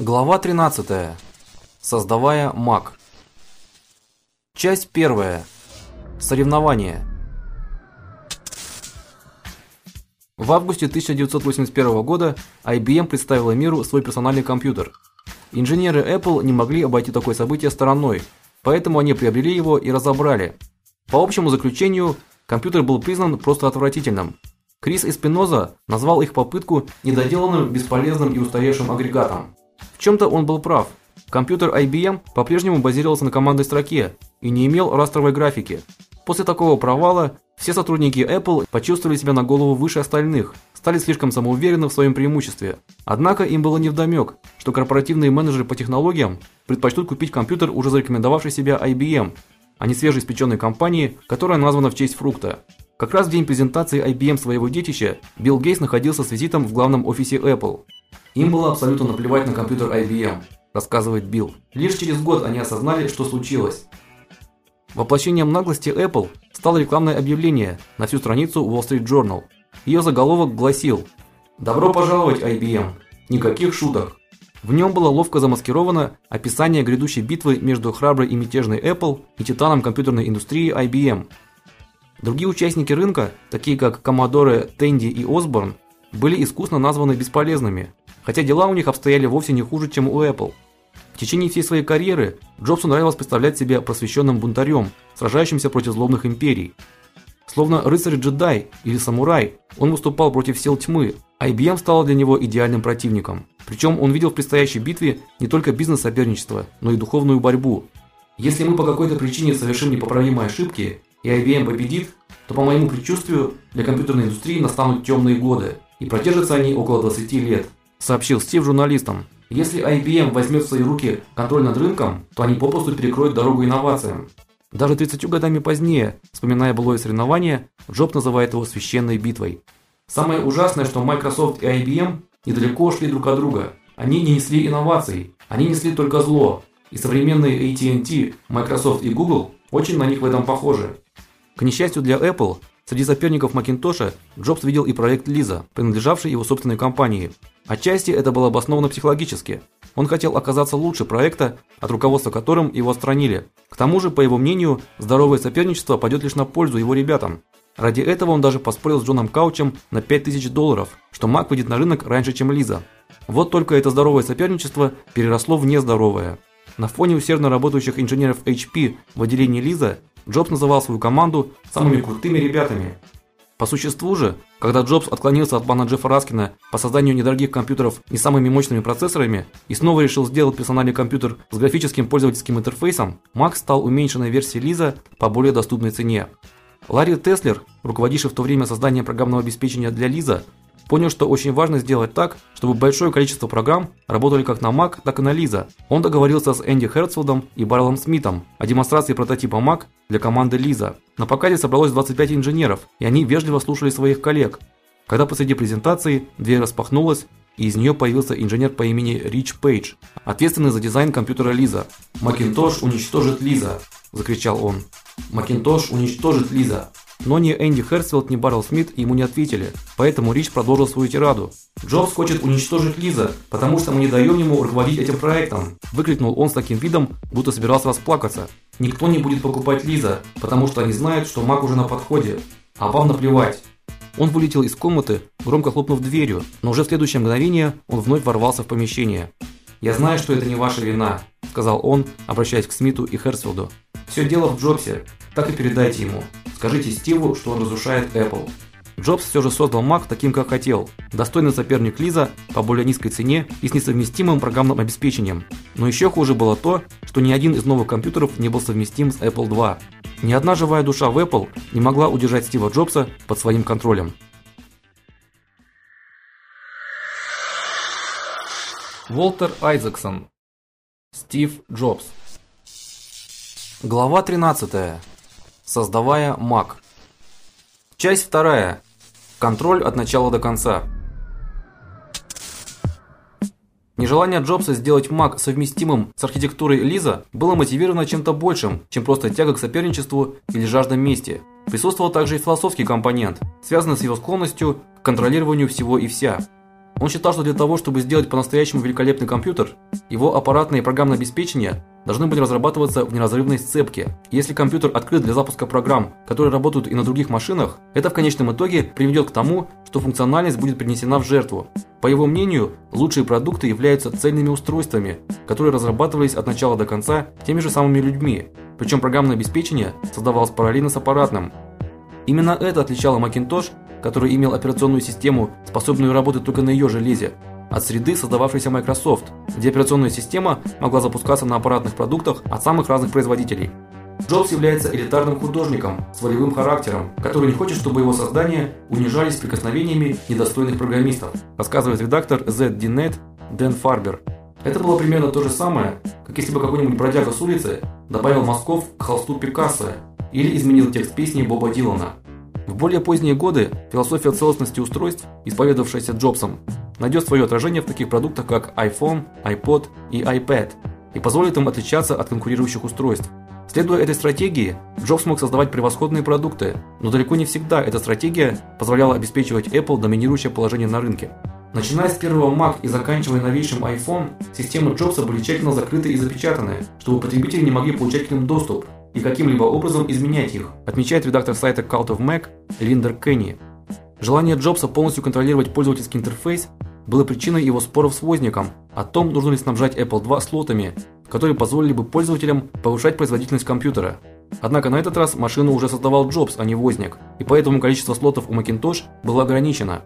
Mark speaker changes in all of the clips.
Speaker 1: Глава 13. Создавая Mac. Часть 1. Соревнования. В августе 1981 года IBM представила миру свой персональный компьютер. Инженеры Apple не могли обойти такое событие стороной, поэтому они приобрели его и разобрали. По общему заключению, компьютер был признан просто отвратительным. Крис Эспиноза назвал их попытку недоделанным, бесполезным и устаревшим агрегатом. В чем то он был прав. Компьютер IBM по-прежнему базировался на командной строке и не имел растровой графики. После такого провала все сотрудники Apple почувствовали себя на голову выше остальных, стали слишком самоуверенны в своем преимуществе. Однако им было невдомек, что корпоративные менеджеры по технологиям предпочтут купить компьютер уже зарекомендовавший себя IBM, а не свежеиспеченной компании, которая названа в честь фрукта. Как раз в день презентации IBM своего детища Билл Гейтс находился с визитом в главном офисе Apple. Им было абсолютно наплевать на компьютер IBM, рассказывает Билл. Лишь через год они осознали, что случилось. Воплощением наглости Apple стало рекламное объявление на всю страницу Wall Street Journal. Ее заголовок гласил: "Добро пожаловать, IBM. Никаких шуток". В нем было ловко замаскировано описание грядущей битвы между храброй и мятежной Apple и титаном компьютерной индустрии IBM. Другие участники рынка, такие как Commodore, Tandy и Osborne, были искусно названы бесполезными, хотя дела у них обстояли вовсе не хуже, чем у Apple. В течение всей своей карьеры Джобсу нравилось представлять себя просвещенным бунтарем, сражающимся против злобных империй. Словно рыцарь-джедай или самурай, он выступал против сил тьмы. IBM стала для него идеальным противником. Причем он видел в предстоящей битве не только бизнес-соперничество, но и духовную борьбу. Если мы по какой-то причине совершим непоправимые ошибки, и IBM победит, то по моему предчувствию, для компьютерной индустрии настанут темные годы, и продержатся они около 20 лет сообщил Стив журналистам. Если IBM возьмет в свои руки контроль над рынком, то они попросту перекроют дорогу инновациям. Даже 30 годами позднее, вспоминая былое соревнование, Джоб называет его священной битвой. Самое ужасное, что Microsoft и IBM недалеко шли друг от друга. Они не несли инноваций, они несли только зло. И современные AT&T, Microsoft и Google очень на них в этом похожи. К несчастью для Apple, среди соперников Макинтоша Джобс видел и проект Лиза, принадлежавший его собственной компании. Отчасти это было обосновано психологически. Он хотел оказаться лучше проекта, от руководства которым его отстранили. К тому же, по его мнению, здоровое соперничество пойдет лишь на пользу его ребятам. Ради этого он даже поспорил с Джоном Каучем на 5000 долларов, что Mac выйдет на рынок раньше, чем Лиза. Вот только это здоровое соперничество переросло в нездоровое. На фоне усердно работающих инженеров HP в отделении Лиза, Джобс называл свою команду самыми крутыми ребятами. По существу же, когда Джобс отклонился от плана Джеффа Раскина по созданию недорогих компьютеров не самыми мощными процессорами и снова решил сделать персональный компьютер с графическим пользовательским интерфейсом, Mac стал уменьшенной версией Лиза по более доступной цене. Ларри Теслер, руководивший в то время созданием программного обеспечения для Лиза, понял, что очень важно сделать так, чтобы большое количество программ работали как на Mac, так и на Lisa. Он договорился с Энди Херцфилдом и Барлом Смитом о демонстрации прототипа Mac для команды Lisa. На показе собралось 25 инженеров, и они вежливо слушали своих коллег. Когда посреди презентации дверь распахнулась, и из нее появился инженер по имени Рич Пейдж, ответственный за дизайн компьютера Лиза. "Макинтош уничтожит Лиза", закричал он. "Макинтош уничтожит Лиза". Но ни Энди Херсфилд, ни Баррел Смит ему не ответили, поэтому Рич продолжил свою тираду. Джобс хочет уничтожить Лиза, потому что мы не даем ему руководить этим проектом, выкрикнул он с таким видом, будто собирался расплакаться. Никто не будет покупать Лиза, потому что они знают, что Мак уже на подходе. А вам наплевать. Он вылетел из комнаты, громко хлопнув дверью, но уже в следующее мгновение он вновь ворвался в помещение. "Я знаю, что это не ваша вина", сказал он, обращаясь к Смиту и Херсфилду. Все дело в Джобсе. Так и передайте ему. Скажите Стиву, что он разрушает Apple. Джобс все же создал Mac таким, как хотел. Достойный соперник Лиза по более низкой цене и с несовместимым программным обеспечением. Но еще хуже было то, что ни один из новых компьютеров не был совместим с Apple II. Ни одна живая душа в Apple не могла удержать Стива Джобса под своим контролем. Волтер Айзексон. Стив Джобс. Глава 13. Создавая Mac. Часть 2. Контроль от начала до конца. Нежелание Джобса сделать Mac совместимым с архитектурой Лиза было мотивировано чем-то большим, чем просто тяга к соперничеству или жажда мести. Присутствовал также и философский компонент, связанный с его склонностью к контролированию всего и вся. Он считал, что для того, чтобы сделать по-настоящему великолепный компьютер, его аппаратное и программное обеспечение должны были разрабатываться в неразрывной сцепке. Если компьютер открыт для запуска программ, которые работают и на других машинах, это в конечном итоге приведет к тому, что функциональность будет принесена в жертву. По его мнению, лучшие продукты являются цельными устройствами, которые разрабатывались от начала до конца теми же самыми людьми, причем программное обеспечение создавалось параллельно с аппаратным. Именно это отличало Macintosh который имел операционную систему, способную работать только на ее железе, от среды, создававшейся Microsoft, где операционная система могла запускаться на аппаратных продуктах от самых разных производителей. Джобс является элитарным художником с волевым характером, который не хочет, чтобы его создания унижались прикосновениями недостойных программистов, рассказывает редактор ZDNet Дэн Фарбер. Это было примерно то же самое, как если бы какой-нибудь бродяга с улицы добавил мазков к холсту Пикассо или изменил текст песни Боба Дилана. В более поздние годы философия целостности устройств, исповедовавшаяся Джобсом, найдет свое отражение в таких продуктах, как iPhone, iPod и iPad, и позволит им отличаться от конкурирующих устройств. Следуя этой стратегии, Джобс мог создавать превосходные продукты, но далеко не всегда эта стратегия позволяла обеспечивать Apple доминирующее положение на рынке. Начиная с первого Mac и заканчивая новейшим iPhone, системы Джобса были тщательно закрыты и запечатаны, чтобы потребители не могли получать к ним доступ, и каким-либо образом изменять их, отмечает редактор сайта Cult of Mac Линдер Кенни. Желание Джобса полностью контролировать пользовательский интерфейс было причиной его споров с Возником о том, нужно ли снабжать Apple II слотами, которые позволили бы пользователям повышать производительность компьютера. Однако на этот раз машину уже создавал Джобс, а не Возник, и поэтому количество слотов у Macintosh было ограничено.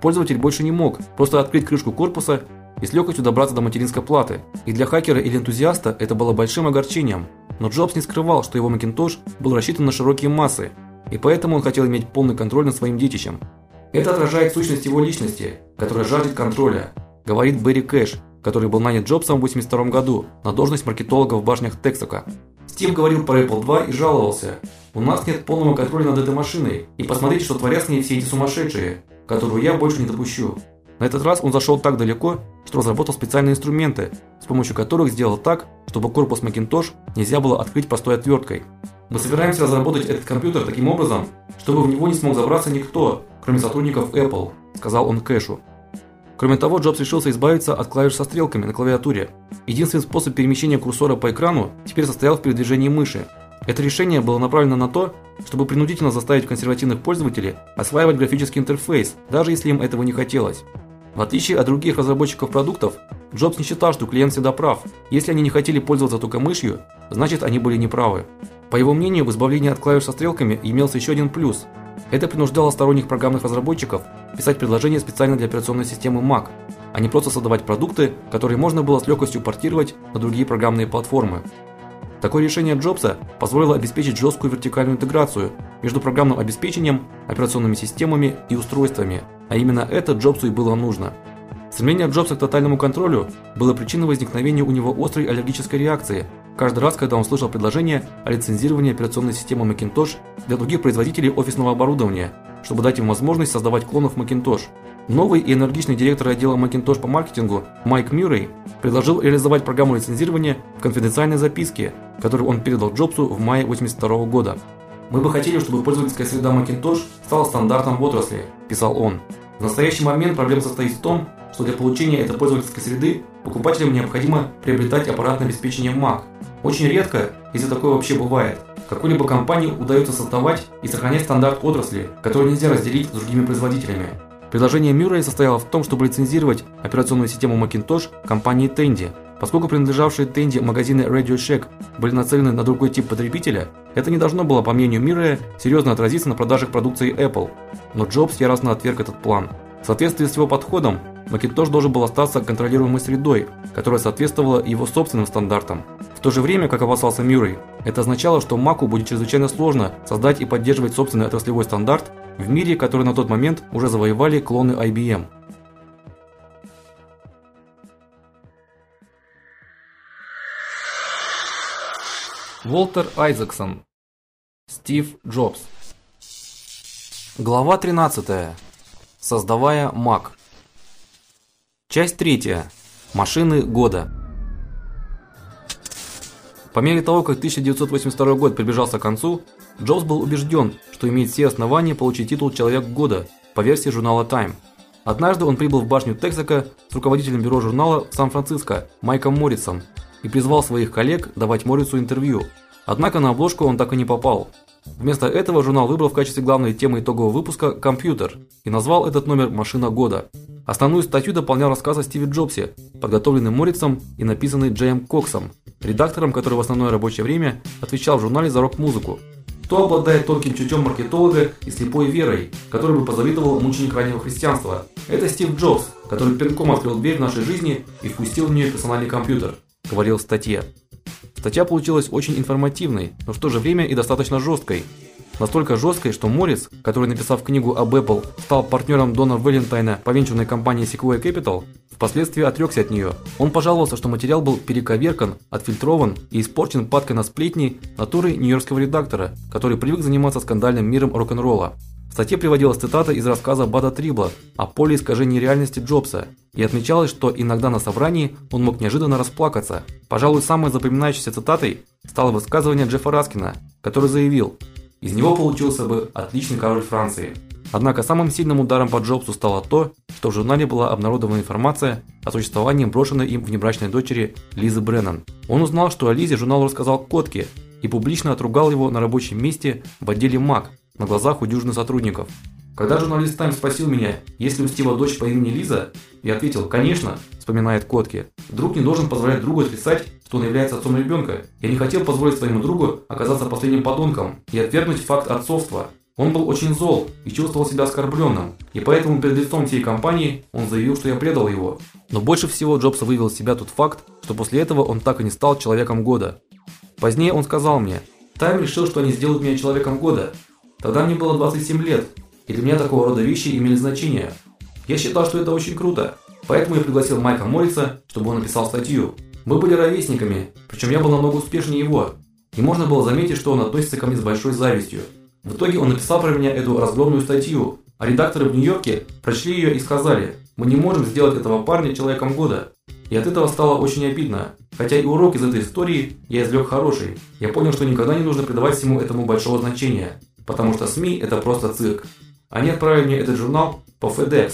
Speaker 1: Пользователь больше не мог просто открыть крышку корпуса и с легкостью добраться до материнской платы. И для хакера или энтузиаста это было большим огорчением. Но Джобс не скрывал, что его Macintosh был рассчитан на широкие массы, и поэтому он хотел иметь полный контроль над своим детищем. Это отражает сущность его личности, которая жаждет контроля, говорит Берри Кэш, который был нанят Джобсом в 82 году на должность маркетолога в башнях Texaco. Стив говорил про Apple II и жаловался: "У нас нет полного контроля над этой машиной, и посмотрите, что творят с ней все эти сумасшедшие, которую я больше не допущу". На этот раз он зашел так далеко, что разработал специальные инструменты, с помощью которых сделал так, чтобы корпус Macintosh нельзя было открыть простой отверткой. Мы собираемся разработать этот компьютер таким образом, чтобы в него не смог забраться никто, кроме сотрудников Apple, сказал он Кэшу. Кроме того, Джобс решился избавиться от клавиш со стрелками на клавиатуре. Единственный способ перемещения курсора по экрану теперь состоял в передвижении мыши. Это решение было направлено на то, чтобы принудительно заставить консервативных пользователей осваивать графический интерфейс, даже если им этого не хотелось. В отличие от других разработчиков продуктов, Джобс не считал, что клиент всегда прав. Если они не хотели пользоваться только мышью, значит они были неправы. По его мнению, в избавлении от клавиш со стрелками имелся еще один плюс. Это принуждало сторонних программных разработчиков писать предложения специально для операционной системы Mac, а не просто создавать продукты, которые можно было с легкостью портировать на другие программные платформы. Такое решение Джобса позволило обеспечить жесткую вертикальную интеграцию между программным обеспечением, операционными системами и устройствами, а именно это Джобсу и было нужно. Стремление Джобса к тотальному контролю было причиной возникновения у него острой аллергической реакции. Каждый раз, когда он слышал предложение о лицензировании операционной системы Macintosh для других производителей офисного оборудования, чтобы дать им возможность создавать клонов Macintosh. Новый и энергичный директор отдела Macintosh по маркетингу Майк Мюррей предложил реализовать программу лицензирования в конфиденциальной записке, которую он передал Джобсу в мае 82 года. Мы бы хотели, чтобы пользовательская среда Macintosh стала стандартом в отрасли, писал он. В настоящий момент проблема состоит в том, что для получения этой пользовательской среды покупателям необходимо приобретать аппаратное обеспечение Mac. Очень редко, если такое вообще бывает, какой-либо компании удается создавать и сохранять стандарт отрасли, который нельзя разделить с другими производителями. Предложение Мюррея состояло в том, чтобы лицензировать операционную систему Macintosh компании Tandy. Поскольку принадлежавшие Tandy магазины Radio Shack были нацелены на другой тип потребителя, это не должно было, по мнению Мюррея, серьезно отразиться на продажах продукции Apple. Но Джобс яростно отверг этот план. В соответствии с его подходом, Macintosh должен был остаться контролируемой средой, которая соответствовала его собственным стандартам. В то же время, как опасался Мюррей, это означало, что Mac будет чрезвычайно сложно создать и поддерживать собственный отраслевой стандарт в мире, который на тот момент уже завоевали клоны IBM. Волтер Айзексон. Стив Джобс. Глава 13. Создавая Mac. Часть 3. Машины года. По мере того, как 1982 год приближался к концу, Джобс был убежден, что имеет все основания получить титул Человек года по версии журнала Time. Однажды он прибыл в башню Тексака с руководителем бюро журнала в Сан-Франциско Майком Моррисом и призвал своих коллег давать Моррису интервью. Однако на обложку он так и не попал. Вместо этого журнал выбрал в качестве главной темы итогового выпуска компьютер и назвал этот номер Машина года. Основную статью дополнял рассказ о Стиве Джобсе, подготовленный Моррисом и написанный Джейм Коксом, редактором, который в основное рабочее время отвечал в журнале за рок-музыку. Кто обладает тонким чутьем маркетолога и слепой верой, который бы позавидовал мученик раннего христианства? Это Стив Джобс, который пинком открыл дверь в нашей жизни и впустил в нее персональный компьютер, говорил в статье. Статья получилась очень информативной, но в то же время и достаточно жесткой. Настолько жесткой, что Моррис, который написав книгу об Apple, стал партнером Дона Валентайна по венчурной компании Sequoia Capital, впоследствии отрекся от нее. Он пожаловался, что материал был перековеркан, отфильтрован и испорчен падкой на сплетни натуры нью-йоркского редактора, который привык заниматься скандальным миром рок-н-ролла. В статье приводилась цитата из рассказа Бада Трибла о поле искажений реальности Джобса, и отмечалось, что иногда на собрании он мог неожиданно расплакаться. Пожалуй, самой запоминающейся цитатой стало высказывание Джеффа Раскина, который заявил: "Из него получился бы отличный король Франции". Однако самым сильным ударом по Джобсу стало то, что в журнале была обнародована информация о существовании брошенной им внебрачной дочери Лизы Бреннан. Он узнал, что о Лизе журнал рассказал Котке и публично отругал его на рабочем месте в отделе МАК на глазах у дюжины сотрудников. Когда журналист Тайм спросил меня, есть ли у Стива дочь по имени Лиза, я ответил: "Конечно", вспоминает Котки. Друг не должен позволять другу отрицать, что он является отцом ребенка. Я не хотел позволить своему другу оказаться последним подонком и отвергнуть факт отцовства. Он был очень зол и чувствовал себя оскорбленным, и поэтому перед лицом всей компании он заявил, что я предал его. Но больше всего Джобса вывел из себя тот факт, что после этого он так и не стал человеком года. Позднее он сказал мне: "Тайм решил, что они сделают меня человеком года, Тогда мне было 27 лет, и для меня такого рода вещи имели значение. Я считал, что это очень круто, поэтому я пригласил Майка Морриса, чтобы он написал статью. Мы были ровесниками, причем я был намного успешнее его, и можно было заметить, что он относится ко мне с большой завистью. В итоге он написал про меня эту разгромную статью, а редакторы в Нью-Йорке прочли ее и сказали: "Мы не можем сделать этого парня человеком года". И от этого стало очень обидно. Хотя и урок из этой истории я извлек хороший. Я понял, что никогда не нужно придавать всему этому большого значения потому что СМИ это просто цирк. Они отправили мне этот журнал по FedEx.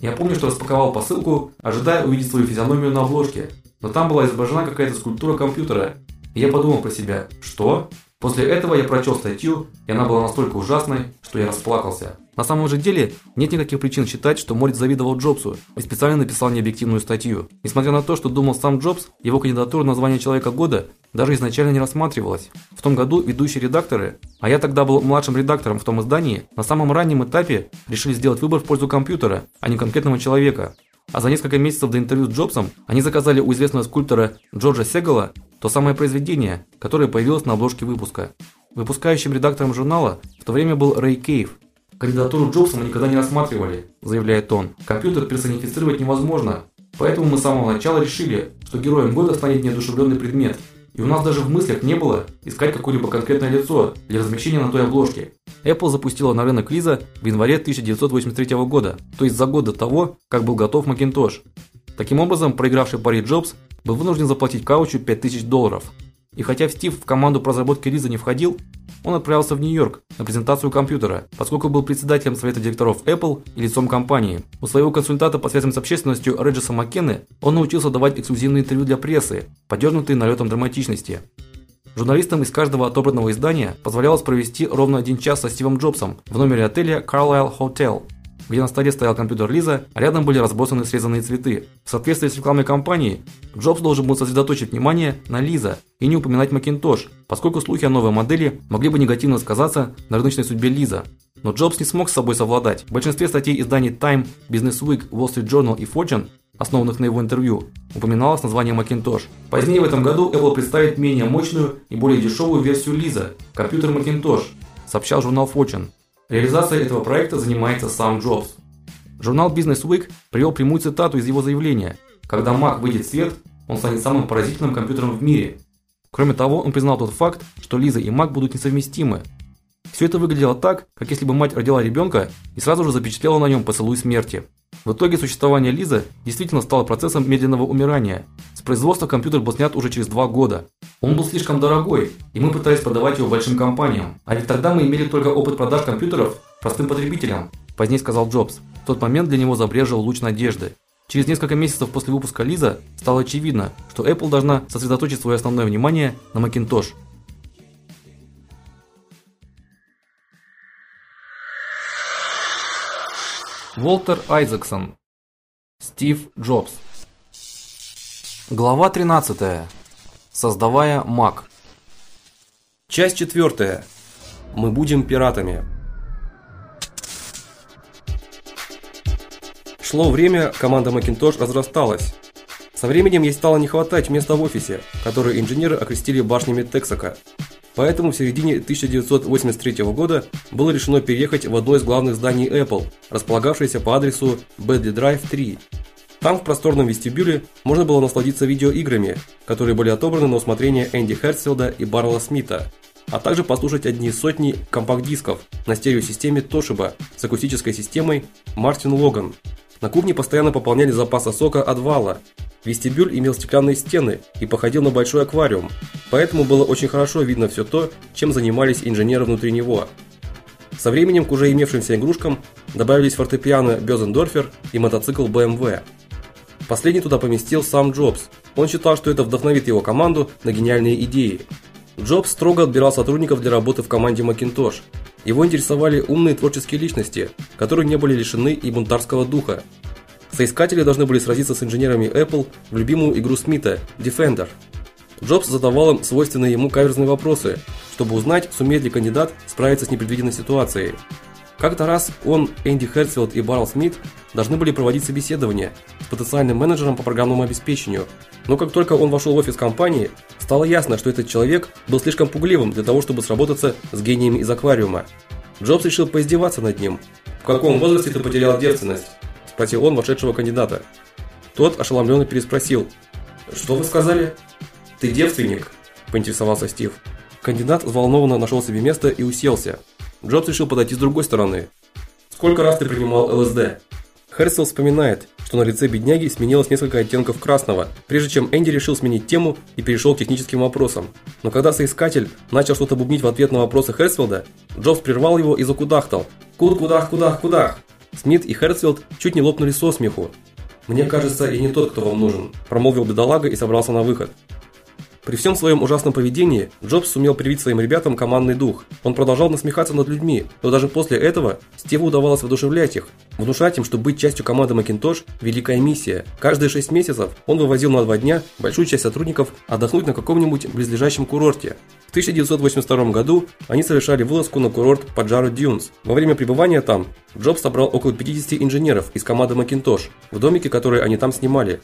Speaker 1: Я помню, что распаковал посылку, ожидая увидеть свою физиономию на обложке, но там была изображена какая-то скульптура компьютера. И я подумал про себя: "Что?" После этого я прочел статью, и она была настолько ужасной, что я расплакался. На самом же деле, нет никаких причин считать, что Морец завидовал Джобсу и специально написал необъективную статью. Несмотря на то, что думал сам Джобс, его кандидатура на звание человека года даже изначально не рассматривалась. В том году ведущие редакторы, а я тогда был младшим редактором в том издании, на самом раннем этапе решили сделать выбор в пользу компьютера, а не конкретного человека. А за несколько месяцев до интервью с Джобсом они заказали у известного скульптора Джорджа Сегала то самое произведение, которое появилось на обложке выпуска. Выпускающим редактором журнала в то время был Рэй Кейв. Кандидатуру Джобса мы никогда не рассматривали, заявляет он. Компьютер персонифицировать невозможно, поэтому мы с самого начала решили, что героем года станет неодушевленный предмет. И у нас даже в мыслях не было искать какое-либо конкретное лицо для размещения на той обложке. Apple запустила на рынок Лиза в январе 1983 года, то есть за год до того, как был готов Macintosh. Таким образом, проигравший пари Джобс был вынужден заплатить Каучу 5000 долларов. И хотя Стив в команду по разработке Лиза не входил, он отправился в Нью-Йорк на презентацию компьютера, поскольку был председателем совета директоров Apple и лицом компании. У своего консультанта по связям с общественностью Реджиса Маккены он научился давать эксклюзивные интервью для прессы, подернутые налетом драматичности. Журналистам из каждого отобранного издания позволялось провести ровно один час со Стивом Джобсом в номере отеля Carlyle Hotel где на столе стоял компьютер Лиза, а рядом были разбросаны срезанные цветы. В соответствии с рекламной кампанией, Джобс должен был сосредоточить внимание на Лиза и не упоминать Macintosh, поскольку слухи о новой модели могли бы негативно сказаться на рыночной судьбе Лиза. Но Джобс не смог с собой совладать. В большинстве статей изданий Time, Business Week, Wall Street Journal и Fortune, основанных на его интервью, упоминалось название Macintosh. Позднее в этом году Apple представит менее мощную и более дешевую версию Лиза компьютер Macintosh, сообщал журнал Fortune. Реализацией этого проекта занимается сам Джобс. Журнал Business Week привел прямую цитату из его заявления: "Когда Mac выйдет в свет, он станет самым поразительным компьютером в мире". Кроме того, он признал тот факт, что Лиза и Mac будут несовместимы. Все это выглядело так, как если бы мать родила ребенка и сразу же запечатлела на нем поцелуй смерти. В итоге существование Лизы действительно стало процессом медленного умирания. С производства компьютер был снят уже через два года. Он был слишком дорогой, и мы пытались продавать его большим компаниям. А ведь тогда мы имели только опыт продаж компьютеров простым потребителям, позднее сказал Джобс.
Speaker 2: В тот момент для него забрежил луч надежды. Через несколько месяцев после выпуска Лиза стало очевидно, что Apple должна сосредоточить свое основное внимание на Macintosh. Волтер Айзексон. Стив Джобс. Глава 13. Создавая Mac.
Speaker 1: Часть четвертая. Мы будем пиратами. Шло время, команда Macintosh разрасталась. Со временем ей стало не хватать места в офисе, которое инженеры окрестили башнями Тексака. Поэтому в середине 1983 года было решено переехать в одно из главных зданий Apple, располагавшееся по адресу Bradley Drive 3. Там в просторном вестибюле можно было насладиться видеоиграми, которые были отобраны на усмотрение Энди Херцфилда и Барла Смита, а также послушать одни сотни компакт-дисков на стереосистеме Toshiba с акустической системой Martin Logan. На кухне постоянно пополняли запасы сока от вала, Вестибюль имел стеклянные стены и походил на большой аквариум, поэтому было очень хорошо видно все то, чем занимались инженеры внутри него. Со временем к уже имевшимся игрушкам добавились фортепиано Бёзендорфер и мотоцикл BMW. Последний туда поместил сам Джобс. Он считал, что это вдохновит его команду на гениальные идеи. Джобс строго отбирал сотрудников для работы в команде Macintosh. Его интересовали умные творческие личности, которые не были лишены и бунтарского духа, Соискатели должны были сразиться с инженерами Apple в любимую игру Смита Defender. Джобс задавал им свойственные ему каверзные вопросы, чтобы узнать, сумеет ли кандидат справиться с непредвиденной ситуацией. Как-то раз он, Энди Херцфилд и Барл Смит должны были проводить собеседование с потенциальным менеджером по программному обеспечению. Но как только он вошел в офис компании, стало ясно, что этот человек был слишком пугливым для того, чтобы сработаться с гениями из аквариума. Джобс решил поиздеваться над ним. В каком возрасте ты потерял девственность? спросил он вошедшего кандидата. Тот ошеломленно переспросил: "Что вы сказали? Ты девственник?" поинтересовался Стив. Кандидат взволнованно нашел себе место и уселся. Джобс решил подойти с другой стороны. "Сколько раз ты принимал ЛСД?" Херсел вспоминает, что на лице бедняги сменилось несколько оттенков красного, прежде чем Энди решил сменить тему и перешел к техническим вопросам. Но когда соискатель начал что-то бубнить в ответ на вопросы Херсфилда, Джобс прервал его и закудахтал: "Куд кудах кудах кудах". Смит и Херцфилд чуть не лопнули со смеху. Мне кажется, я не тот, кто вам нужен, промолвил бедолага и собрался на выход. При всем своем ужасном поведении Джобс сумел привить своим ребятам командный дух. Он продолжал насмехаться над людьми, но даже после этого Стиву удавалось воодушевлять их, внушать им, что быть частью команды Macintosh великая миссия. Каждые 6 месяцев он вывозил на два дня большую часть сотрудников отдохнуть на каком-нибудь близлежащем курорте. В 1982 году они совершали вылазку на курорт Паджаро Дюнс. Во время пребывания там Джобс собрал около 50 инженеров из команды Macintosh в домике, который они там снимали.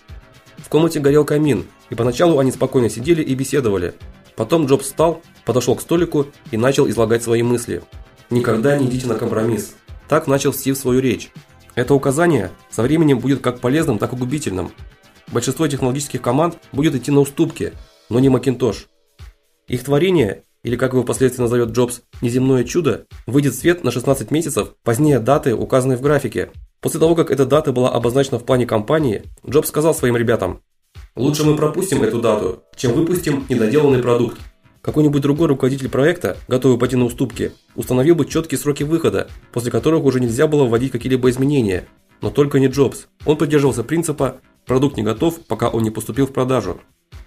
Speaker 1: В комнате горел камин, и поначалу они спокойно сидели и беседовали. Потом Джобс встал, подошел к столику и начал излагать свои мысли. Никогда не идите на компромисс. Так начал Стив свою речь. Это указание со временем будет как полезным, так и губительным. Большинство технологических команд будет идти на уступки, но не Macintosh. Их творение, или как его впоследствии назовет Джобс, неземное чудо, выйдет в свет на 16 месяцев позднее даты, указанной в графике. После того, как эта дата была обозначена в плане компании, Джобс сказал своим ребятам: "Лучше мы пропустим эту дату, чем выпустим недоделанный продукт". Какой-нибудь другой руководитель проекта, готовый пойти на уступки, установил бы четкие сроки выхода, после которых уже нельзя было вводить какие-либо изменения. Но только не Джобс. Он придерживался принципа: продукт не готов, пока он не поступил в продажу.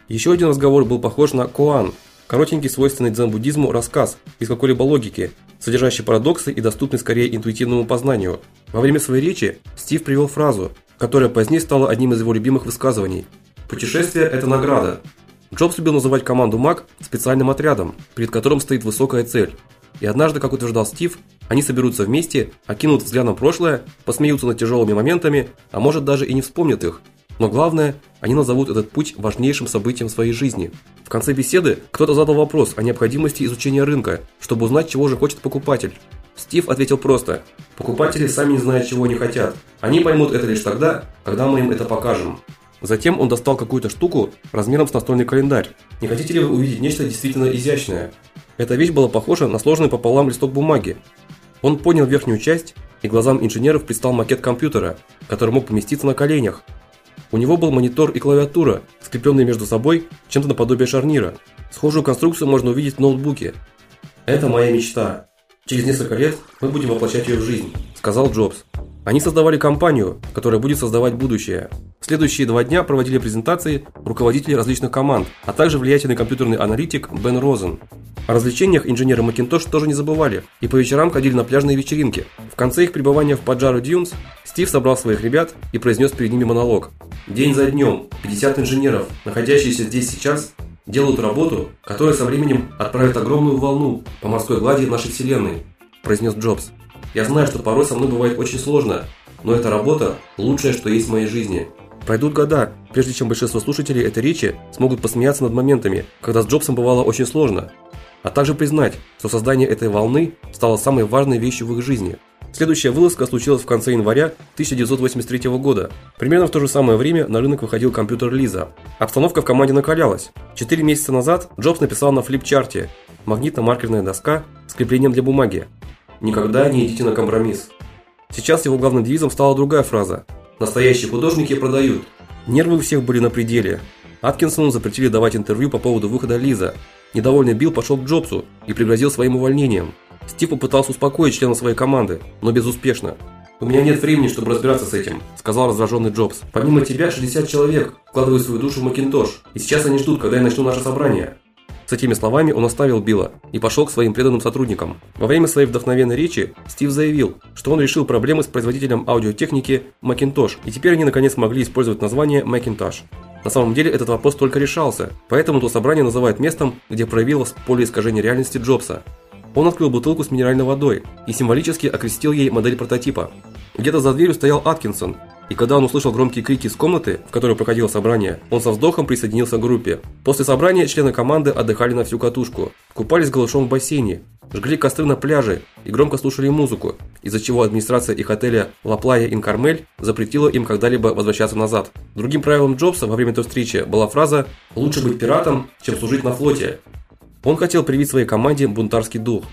Speaker 1: Еще один разговор был похож на Коан, коротенький свойственный дзен-буддизму рассказ без какой-либо логики, содержащий парадоксы и доступный скорее интуитивному познанию. Во время своей речи Стив привел фразу, которая позднее стала одним из его любимых высказываний. Путешествие это награда. Джобс любил называть команду Mac специальным отрядом, перед которым стоит высокая цель. И однажды, как утверждал Стив, они соберутся вместе, окинут взглядом прошлое, посмеются над тяжелыми моментами, а может даже и не вспомнят их. Но главное, они назовут этот путь важнейшим событием своей жизни. В конце беседы кто-то задал вопрос о необходимости изучения рынка, чтобы узнать, чего же хочет покупатель. Стив ответил просто: "Покупатели сами не знают, чего они хотят. Они поймут это лишь тогда, когда мы им это покажем". Затем он достал какую-то штуку размером с настольный календарь. Не хотите ли вы увидеть нечто действительно изящное? Эта вещь была похожа на сложный пополам листок бумаги. Он поднял верхнюю часть, и глазам инженеров предстал макет компьютера, который мог поместиться на коленях. У него был монитор и клавиатура, скрепленные между собой чем-то наподобие шарнира. Схожую конструкцию можно увидеть в ноутбуке. Это моя мечта. Через несколько лет мы будем воплощать ее в жизнь, сказал Джобс. Они создавали компанию, которая будет создавать будущее. В следующие два дня проводили презентации руководители различных команд, а также влиятельный компьютерный аналитик Бен Розен. О развлечениях инженеры Macintosh тоже не забывали и по вечерам ходили на пляжные вечеринки. В конце их пребывания в Паджаро Дьюнс Стив собрал своих ребят и произнес перед ними монолог. День за днем 50 инженеров, находящиеся здесь сейчас, делают работу, которая со временем отправит огромную волну по морской глади нашей вселенной, произнес Джобс. Я знаю, что порой со мной бывает очень сложно, но эта работа лучшее, что есть в моей жизни. Пройдут года, прежде чем большинство слушателей этой речи смогут посмеяться над моментами, когда с Джобсом бывало очень сложно, а также признать, что создание этой волны стало самой важной вещью в их жизни. Следующая вылазка случилась в конце января 1983 года. Примерно в то же самое время на рынок выходил компьютер Лиза. Обстановка в команде накалялась. Четыре месяца назад Джобс написал на флипчарте магнитно-маркерная доска с креплением для бумаги. Никогда не идите на компромисс. Сейчас его главным девизом стала другая фраза: настоящие художники продают. Нервы у всех были на пределе. Аткинсону запретили давать интервью по поводу выхода Лиза. Недовольный Билл пошел к Джобсу и пригрозил своим увольнением. Стив попытался успокоить члена своей команды, но безуспешно. У меня нет времени, чтобы разбираться с этим, сказал раздраженный Джобс. Помимо тебя 60 человек вкладывают свою душу в Macintosh, и сейчас они ждут, когда я начну наше собрание. С этими словами он оставил Билла и пошел к своим преданным сотрудникам. Во время своей вдохновенной речи Стив заявил, что он решил проблемы с производителем аудиотехники Macintosh, и теперь они наконец могли использовать название Macintosh. На самом деле этот вопрос только решался, поэтому то собрание называют местом, где проявилось поле искажения реальности Джобса. Он открыл бутылку с минеральной водой и символически окрестил ей модель прототипа. Где-то за дверью стоял Аткинсон, и когда он услышал громкие крики из комнаты, в которой проходило собрание, он со вздохом присоединился к группе. После собрания члены команды отдыхали на всю катушку, купались голышом в бассейне, жгли костры на пляже и громко слушали музыку, из-за чего администрация их отеля Playa in Carmel запретила им когда-либо возвращаться назад. Другим правилом Джобса во время той встречи была фраза: "Лучше быть пиратом, чем служить на флоте". Он хотел привить своей команде бунтарский дух.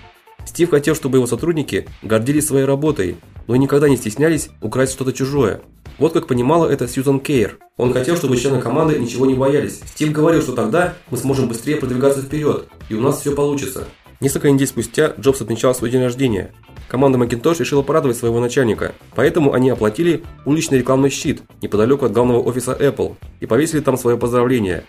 Speaker 1: Стив хотел, чтобы его сотрудники гордились своей работой, но никогда не стеснялись украсть что-то чужое. Вот как понимала это Сьюзан Кейр. Он хотел, чтобы члены команды ничего не боялись. Стив говорил, что тогда мы сможем быстрее продвигаться вперед, и у нас все получится. Несколько недель спустя Джобс отмечал свой день рождения. Команда Macintosh решила порадовать своего начальника, поэтому они оплатили уличный рекламный щит неподалеку от главного офиса Apple и повесили там свое поздравление.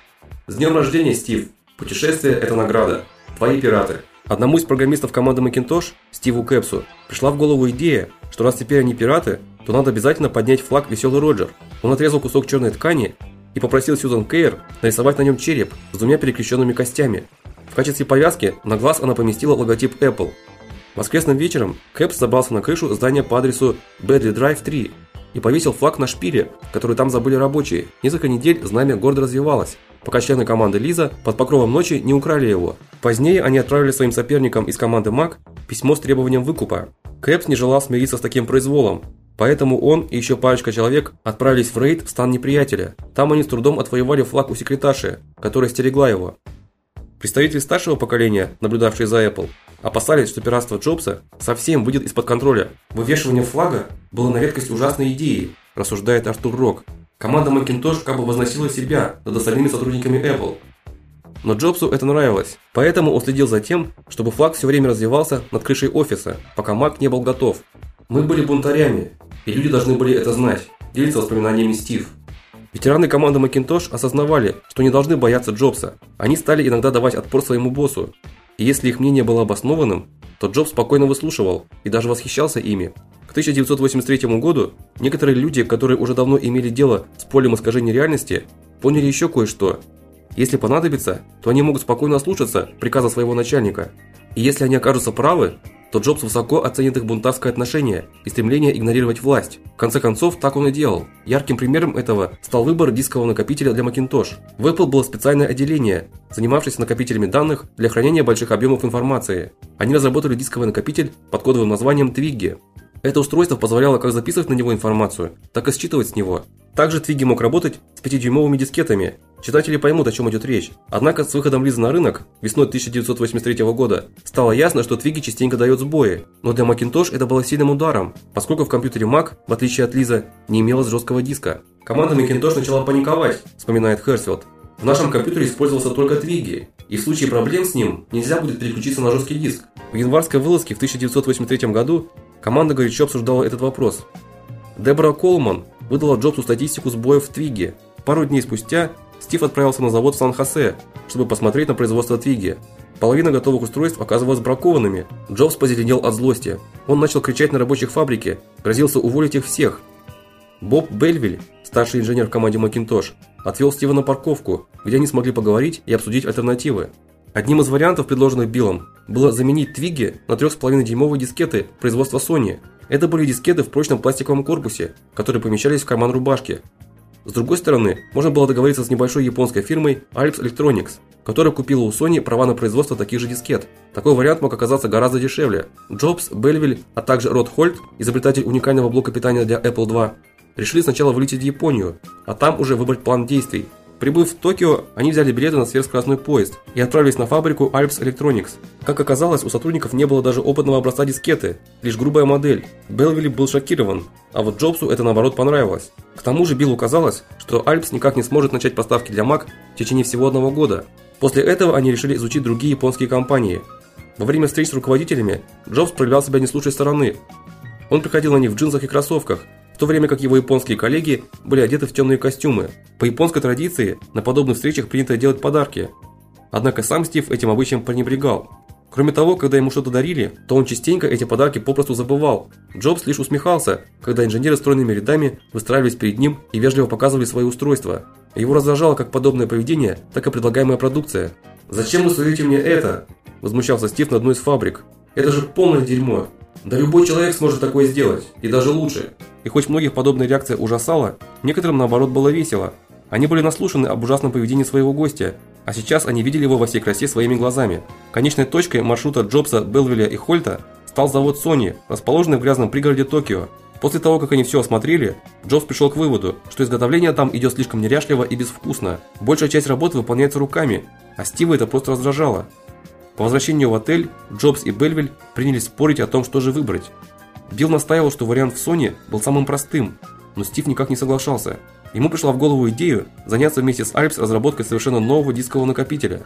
Speaker 1: С днем рождения, Стив! Путешествие – это награда. Твои пираты. Одному из программистов команды Macintosh, Стиву Кэпсу, пришла в голову идея, что раз теперь они пираты, то надо обязательно поднять флаг Веселый Роджер. Он отрезал кусок черной ткани и попросил Сьюзан Кейр нарисовать на нем череп с двумя перекрещенными костями. В качестве повязки на глаз она поместила логотип Apple. Воскресным вечером Кэпс забрался на крышу здания по адресу Бэдли Драйв 3 и повесил флаг на шпиле, который там забыли рабочие. Несколько недель знамя гордо развивалось пока члены команды Лиза под покровом ночи не украли его. Позднее они отправили своим соперникам из команды Мак письмо с требованием выкупа. Кэпс не желал смириться с таким произволом, поэтому он и еще парочка человек отправились в рейд в стан неприятеля. Там они с трудом отвоевали флаг у секретарши, которая стерегла его. Представители старшего поколения, наблюдавшие за Apple, опасались, что пиратство Джобса совсем выйдет из-под контроля. Вывешивание флага было на редкость ужасной идеей, рассуждает Артур Рок, Команда Macintosh как бы возносила себя над остальными сотрудниками Apple. Но Джобсу это нравилось, поэтому он следил за тем, чтобы флаг все время развивался над крышей офиса, пока Mac не был готов. Мы были бунтарями, и люди должны были это знать, делится воспоминаниями Стив. Ветераны команды Macintosh осознавали, что не должны бояться Джобса. Они стали иногда давать отпор своему боссу. И если их мнение было обоснованным, то Джобс спокойно выслушивал и даже восхищался ими. К 1983 году некоторые люди, которые уже давно имели дело с полем искажения реальности, поняли еще кое-что. Если понадобится, то они могут спокойно слушаться приказа своего начальника. И если они окажутся правы, то Джобс высоко оценит их бунтарское отношение и стремление игнорировать власть. В конце концов, так он и делал. Ярким примером этого стал выбор дискового накопителя для Macintosh. В Apple было специальное отделение, занимавшееся накопителями данных для хранения больших объемов информации. Они разработали дисковый накопитель под кодовым названием Twiggy. Это устройство позволяло как записывать на него информацию, так и считывать с него. Также Twiggy мог работать с 5-дюймовыми дискетами. Читатели поймут, о чем идет речь. Однако с выходом Лизы на рынок весной 1983 года стало ясно, что Twiggy частенько дает сбои. Но для Macintosh это было сильным ударом, поскольку в компьютере Mac, в отличие от Лиза, не имелось жесткого диска. Команда Macintosh начала паниковать, вспоминает Херсфилд. В нашем компьютере использовался только Twiggy, и в случае проблем с ним нельзя будет переключиться на жесткий диск. В январской вылазке в 1983 году Команда горячо обсуждала этот вопрос. Дебора Колман выдала Джобсу статистику сбоев в Твиге. Пару дней спустя Стив отправился на завод в Сан-Хосе, чтобы посмотреть на производство Твиги. Половина готовых устройств оказывалась бракованными. Джобс позеленел от злости. Он начал кричать на рабочих фабрике, грозился уволить их всех. Боб Бельвиль, старший инженер в команде Macintosh, отвел Стива на парковку, где они смогли поговорить и обсудить альтернативы. Одним из вариантов, предложенных Биллом, было заменить Твиги на 3,5-дюймовые дискеты производства Sony. Это были дискеты в прочном пластиковом корпусе, которые помещались в карман рубашки. С другой стороны, можно было договориться с небольшой японской фирмой Alps Electronics, которая купила у Sony права на производство таких же дискет. Такой вариант мог оказаться гораздо дешевле. Джобс, Бельвиль, а также Род Хольт, изобретатель уникального блока питания для Apple II, решили сначала вылететь в Японию, а там уже выбрать план действий. Прибыв в Токио, они взяли билеты на сверхскоростной поезд и отправились на фабрику Alps Electronics. Как оказалось, у сотрудников не было даже опытного образца дискеты, лишь грубая модель. Белвилли был шокирован, а вот Джобсу это наоборот понравилось. К тому же Биллу казалось, что Alps никак не сможет начать поставки для Mac в течение всего одного года. После этого они решили изучить другие японские компании. Во время встреч с руководителями Джобс проявлял себя не с лучшей стороны. Он приходил на них в джинсах и кроссовках, в то время как его японские коллеги были одеты в темные костюмы. По японской традиции на подобных встречах принято делать подарки. Однако сам Стив этим обычаем пренебрегал. Кроме того, когда ему что-то дарили, то он частенько эти подарки попросту забывал. Джобс лишь усмехался, когда инженеры стройными рядами выстраивались перед ним и вежливо показывали свои устройства. Его раздражало как подобное поведение, так и предлагаемая продукция. "Зачем вы суете мне это?" возмущался Стив на одной из фабрик. "Это же полное дерьмо. Да любой человек сможет такое сделать, и даже лучше". И хоть многих подобная реакция ужасала, некоторым наоборот было весело. Они были наслушаны об ужасном поведении своего гостя, а сейчас они видели его во всей красе своими глазами. Конечной точкой маршрута Джобса, Белвилля и Хольта стал завод Sony, расположенный в грязном пригороде Токио. После того, как они все осмотрели, Джобс пришел к выводу, что изготовление там идет слишком неряшливо и безвкусно. Большая часть работы выполняется руками, а Стива это просто раздражало. По возвращению в отель Джобс и Бельвиль принялись спорить о том, что же выбрать. Билл настаивал, что вариант в Sony был самым простым, но Стив никак не соглашался. Ему пришла в голову идея заняться вместе с Альпс разработкой совершенно нового дискового накопителя.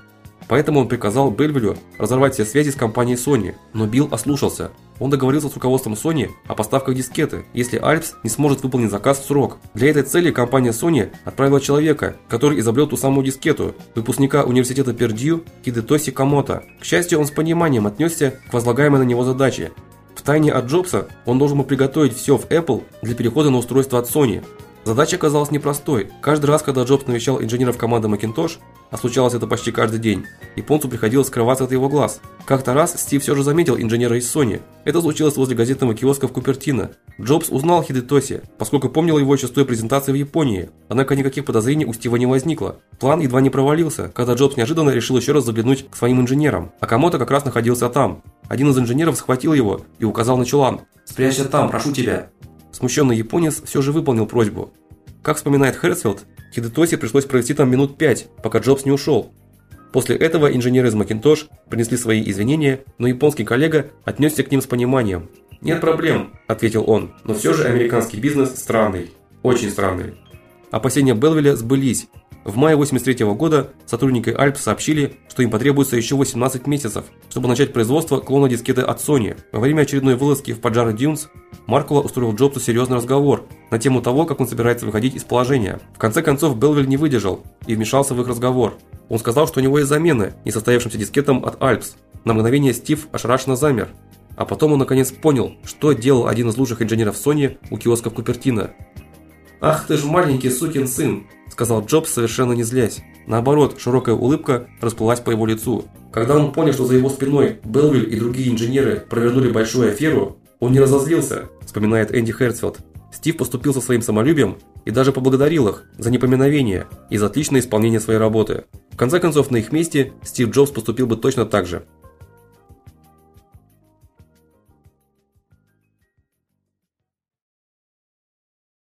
Speaker 1: Поэтому он приказал Бельвилю разорвать все связи с компанией Sony, но Билл ослушался. Он договорился с руководством Sony о поставках дискеты, если Альпс не сможет выполнить заказ в срок. Для этой цели компания Sony отправила человека, который изобрел ту самую дискету, выпускника университета Пердью Хидетоси Камото. К счастью, он с пониманием отнесся к возлагаемой на него задаче Втайне от Джобса он должен был приготовить все в Apple для перехода на устройство от Sony. Задача оказалась непростой. Каждый раз, когда Джобс навещал инженеров команды Macintosh, а случалось это почти каждый день, японцу приходилось скрываться от его глаз. Как-то раз Стив все же заметил инженера из Sony. Это случилось возле газетного киоска в Купертино. Джобс узнал Хидетоси, поскольку помнил его из презентации в Японии. Однако никаких подозрений у Стива не возникло. План едва не провалился, когда Джобс неожиданно решил еще раз заглянуть к своим инженерам. А Камото как раз находился там. Один из инженеров схватил его и указал на чулан. "Спрячься там, прошу тебя". Смущенный японец все же выполнил просьбу. Как вспоминает Херцфилд, Хидетоси пришлось провести там минут пять, пока Джобс не ушел. После этого инженеры из Macintosh принесли свои извинения, но японский коллега отнесся к ним с пониманием. "Нет проблем", ответил он. "Но все же американский бизнес странный, очень странный". Опасения Белвилля сбылись. В мае 83 -го года сотрудники Alps сообщили, что им потребуется еще 18 месяцев, чтобы начать производство клона дискеты от Sony. Во время очередной вылазки в Паджаро Дюнс Маркула устроил Джобсу серьезный разговор на тему того, как он собирается выходить из положения. В конце концов Белвиль не выдержал и вмешался в их разговор. Он сказал, что у него есть замена несостоявшимся дискетом от Alps. На мгновение Стив ошарашенно замер. А потом он наконец понял, что делал один из лучших инженеров Sony у киоска в Купертино. "Ах ты ж маленький сукин сын", сказал Джобс, совершенно не злясь. Наоборот, широкая улыбка расплылась по его лицу. Когда он понял, что за его спиной Белвиль и другие инженеры провернули большую аферу, он не разозлился, вспоминает Энди Херцфилд. Стив поступил со своим самолюбием и даже поблагодарил их за непоминовение и за отличное исполнение своей работы. В конце концов, на их месте Стив Джобс поступил бы точно так же.